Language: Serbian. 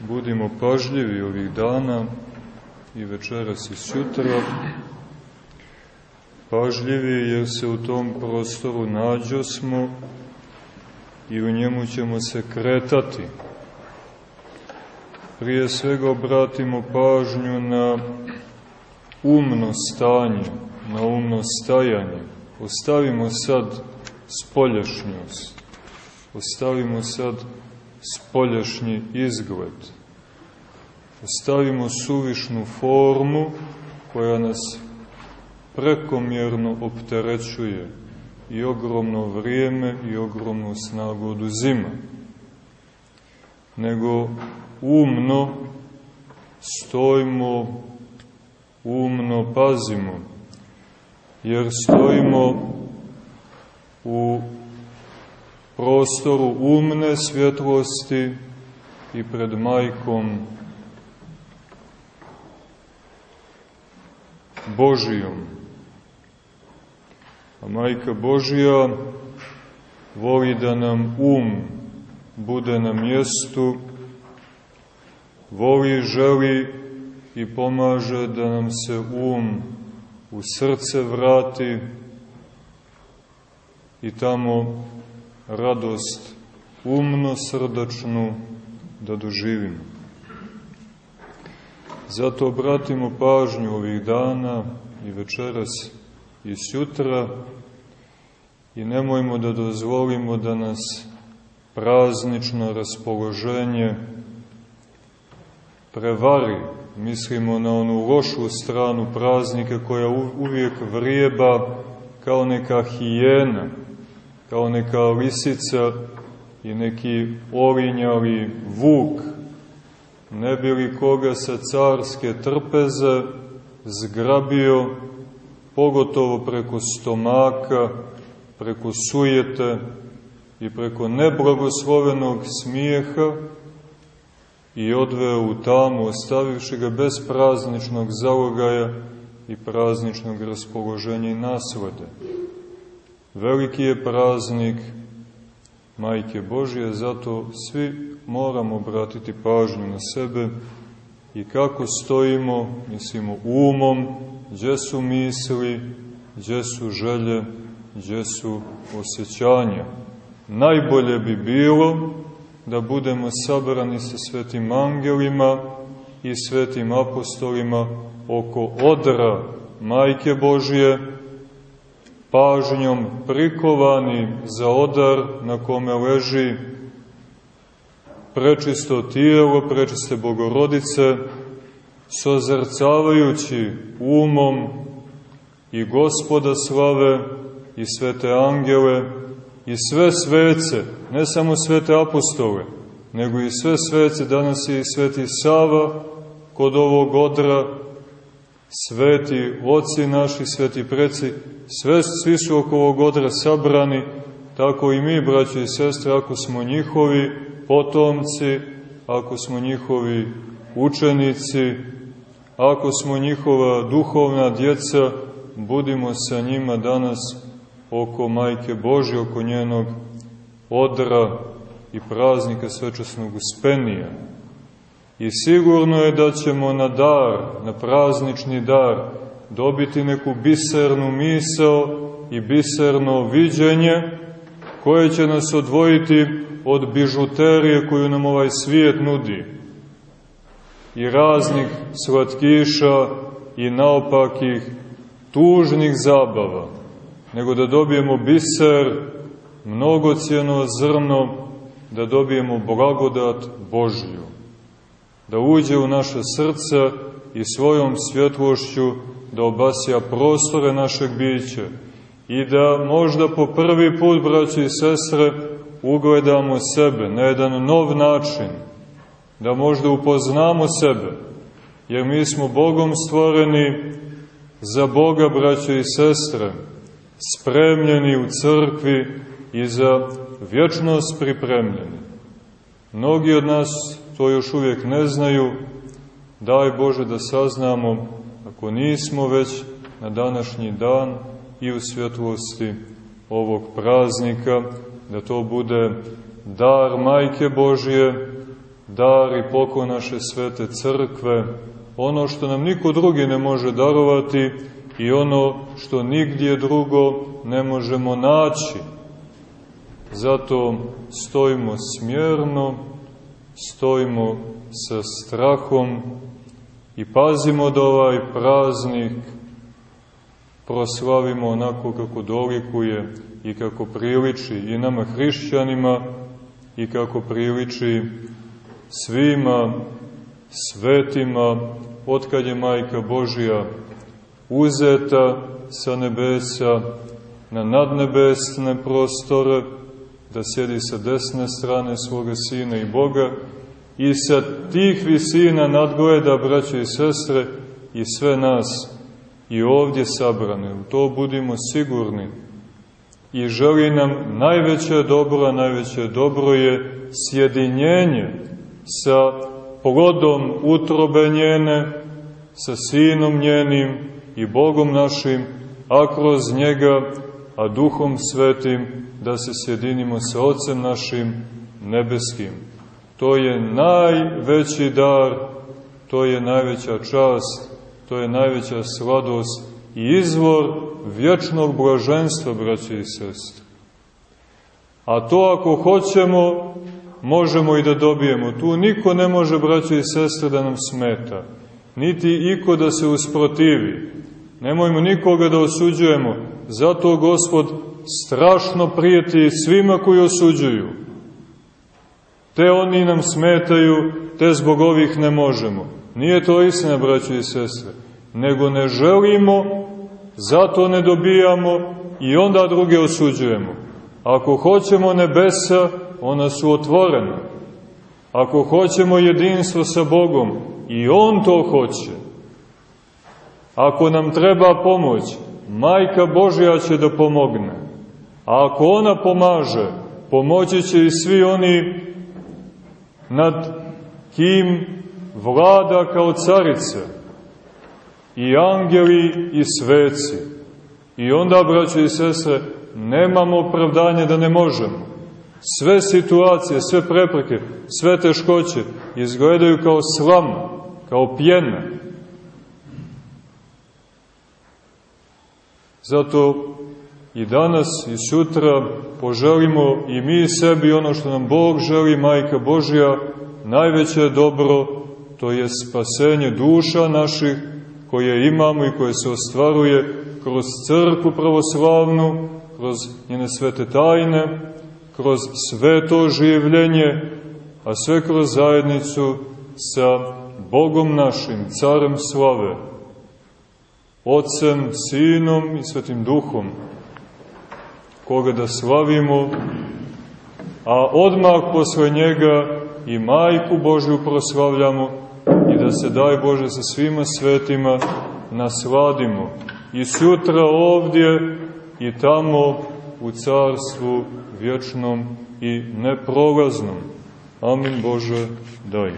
budimo pažljivi ovih dana i večeras i sutra. Pažljivi jer se u tom prostoru nađo smo i u njemu ćemo se kretati. Prije svega obratimo pažnju na umno stanje, na umno stajanje. Ostavimo sad spoljašnjost, ostavimo sad spoljašnji izgled, ostavimo suvišnu formu koja nas prekomjerno opterećuje i ogromno vrijeme i ogromnu snagu oduzima, nego umno stojimo, umno pazimo, jer stojimo u prostoru umne svjetlosti i pred majkom Božijom. A majka Božija voli da nam um bude na mjestu, voli, želi i pomaže da nam se um u srce vrati i tamo radost umno srdačnu da doživimo. Zato obratimo pažnju ovih dana i večeras i sutra i nemojmo da dozvolimo da nas praznično raspoloženje prevari. Mislimo na onu lošu stranu praznika koja uvijek vrijeba kao neka hijena, kao neka lisica i neki olinjali vuk, ne bi li koga sa carske trpeze zgrabio, pogotovo preko stomaka, preko sujete i preko neblagoslovenog smijeha i odveo u tamu, ostavivši ga bez prazničnog zalogaja i prazničnog raspoloženja i naslede. Veliki je praznik Majke Božije, zato svi moramo obratiti pažnju na sebe i kako stojimo, mislimo, umom, gdje su misli, gdje su želje, gdje su osjećanja. Najbolje bi bilo da budemo sabrani sa svetim angelima i svetim apostolima oko odra Majke Božije, pažnjom prikovani za odar na kome leži prečisto tijelo, prečiste bogorodice, sozrcavajući umom i gospoda slave i svete angele i sve svece, ne samo svete apostole, nego i sve svece, danas je i sveti Sava kod ovog odra, sveti oci naši, sveti preci, sve, svi su oko ovog odra sabrani, tako i mi, braći i sestre, ako smo njihovi potomci, ako smo njihovi učenici, ako smo njihova duhovna djeca, budimo sa njima danas oko Majke Božje, oko njenog odra i praznika svečasnog uspenija. I sigurno je da ćemo na dar, na praznični dar, dobiti neku bisernu misao i biserno viđenje koje će nas odvojiti od bižuterije koju nam ovaj svijet nudi. I raznih slatkiša i naopakih tužnih zabava, nego da dobijemo biser, mnogocijeno zrno, da dobijemo blagodat Božju, da uđe u naše srce i svojom svjetlošću da obasja prostore našeg bića i da možda po prvi put, braći i sestre, ugledamo sebe na jedan nov način, da možda upoznamo sebe, jer mi smo Bogom stvoreni za Boga, braće i sestre, spremljeni u crkvi i za vječnost pripremljeni. Mnogi od nas to još uvijek ne znaju, daj Bože da saznamo, ako nismo već na današnji dan i u svjetlosti ovog praznika, da to bude dar Majke Božije, dar i poklon naše svete crkve, ono što nam niko drugi ne može darovati i ono što nigdje drugo ne možemo naći. Zato stojimo smjerno, stojimo sa strahom i pazimo da ovaj praznik proslavimo onako kako dolikuje i kako priliči i nama hrišćanima i kako priliči svima svetima otkad je Majka Božija uzeta sa nebesa na nadnebesne prostore, da sjedi sa desne strane svoga Sina i Boga i sa tih visina nadgleda, braće i sestre, i sve nas i ovdje sabrane. U to budimo sigurni. I želi nam najveće dobro, a najveće dobro je sjedinjenje sa plodom utrobe njene, sa Sinom njenim i Bogom našim, a kroz njega, a Duhom Svetim, da se sjedinimo sa Otcem našim nebeskim. To je najveći dar, to je najveća čast, to je najveća sladost i izvor vječnog blaženstva, braće i sestre. A to ako hoćemo, možemo i da dobijemo. Tu niko ne može, braće i sestre, da nam smeta. Niti iko da se usprotivi. Nemojmo nikoga da osuđujemo. Zato Gospod strašno prijeti svima koji osuđuju. Te oni nam smetaju, te zbog ovih ne možemo. Nije to istina, braćo i sestre. Nego ne želimo, zato ne dobijamo i onda druge osuđujemo. Ako hoćemo nebesa, ona su otvorena. Ako hoćemo jedinstvo sa Bogom, i On to hoće. Ako nam treba pomoć, Majka Božja će da pomogne. A ako ona pomaže, pomoći će i svi oni nad kim vlada kao carice, i angeli i sveci. I onda, braće i sese, nemamo opravdanje da ne možemo. Sve situacije, sve prepreke, sve teškoće izgledaju kao slama, kao pjena. Zato i danas i sutra poželimo i mi sebi ono što nam Bog želi, Majka Božja, najveće dobro, to je spasenje duša naših koje imamo i koje se ostvaruje kroz crku pravoslavnu, kroz njene svete tajne, kroz sveto življenje, a sve kroz zajednicu sa Bogom našim, carem slave, Otcem, Sinom i Svetim Duhom, koga da slavimo, a odmah posle njega i Majku Božju proslavljamo i da se daj Bože sa svima svetima nasladimo i sutra ovdje i tamo u carstvu vječnom i neprolaznom. Amin Bože, daj.